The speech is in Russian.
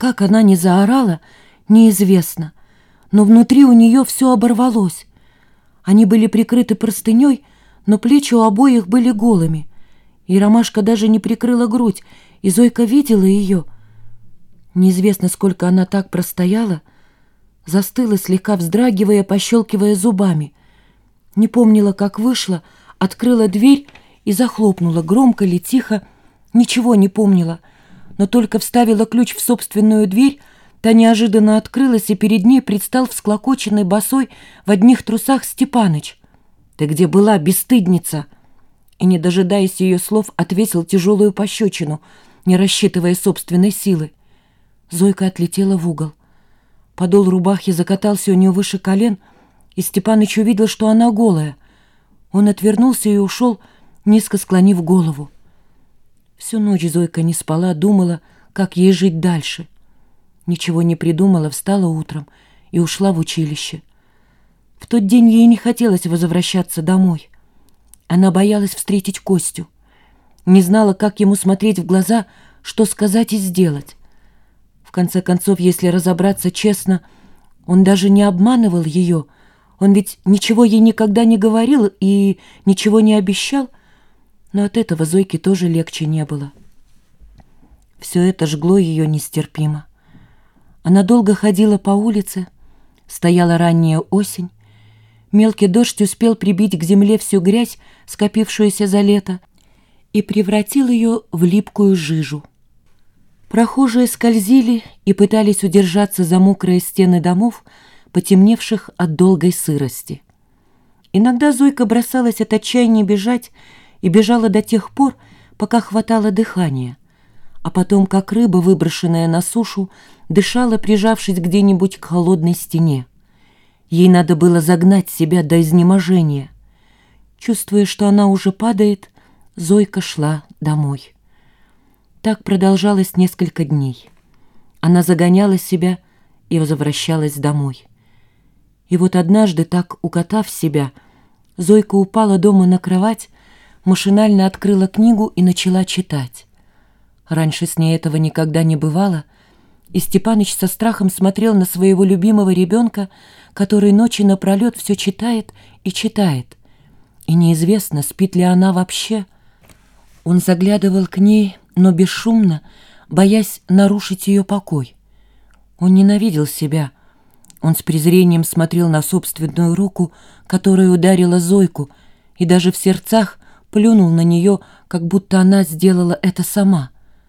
Как она не заорала, неизвестно, но внутри у нее все оборвалось. Они были прикрыты простыней, но плечи у обоих были голыми. И Ромашка даже не прикрыла грудь, и Зойка видела ее. Неизвестно, сколько она так простояла, застыла, слегка вздрагивая, пощелкивая зубами. Не помнила, как вышла, открыла дверь и захлопнула, громко ли, тихо, ничего не помнила, но только вставила ключ в собственную дверь, та неожиданно открылась, и перед ней предстал всклокоченный босой в одних трусах Степаныч. «Ты где была, бесстыдница?» И, не дожидаясь ее слов, отвесил тяжелую пощечину, не рассчитывая собственной силы. Зойка отлетела в угол. Подол рубахи закатался у нее выше колен, и Степаныч увидел, что она голая. Он отвернулся и ушел, низко склонив голову. Всю ночь Зойка не спала, думала, как ей жить дальше. Ничего не придумала, встала утром и ушла в училище. В тот день ей не хотелось возвращаться домой. Она боялась встретить Костю. Не знала, как ему смотреть в глаза, что сказать и сделать. В конце концов, если разобраться честно, он даже не обманывал ее. Он ведь ничего ей никогда не говорил и ничего не обещал — но от этого Зойке тоже легче не было. Все это жгло ее нестерпимо. Она долго ходила по улице, стояла ранняя осень, мелкий дождь успел прибить к земле всю грязь, скопившуюся за лето, и превратил ее в липкую жижу. Прохожие скользили и пытались удержаться за мокрые стены домов, потемневших от долгой сырости. Иногда Зойка бросалась от отчаяния бежать, и бежала до тех пор, пока хватало дыхания, а потом, как рыба, выброшенная на сушу, дышала, прижавшись где-нибудь к холодной стене. Ей надо было загнать себя до изнеможения. Чувствуя, что она уже падает, Зойка шла домой. Так продолжалось несколько дней. Она загоняла себя и возвращалась домой. И вот однажды, так укатав себя, Зойка упала дома на кровать, машинально открыла книгу и начала читать. Раньше с ней этого никогда не бывало, и Степаныч со страхом смотрел на своего любимого ребенка, который ночи напролет все читает и читает. И неизвестно, спит ли она вообще. Он заглядывал к ней, но бесшумно, боясь нарушить ее покой. Он ненавидел себя. Он с презрением смотрел на собственную руку, которая ударила Зойку, и даже в сердцах плюнул на нее, как будто она сделала это сама —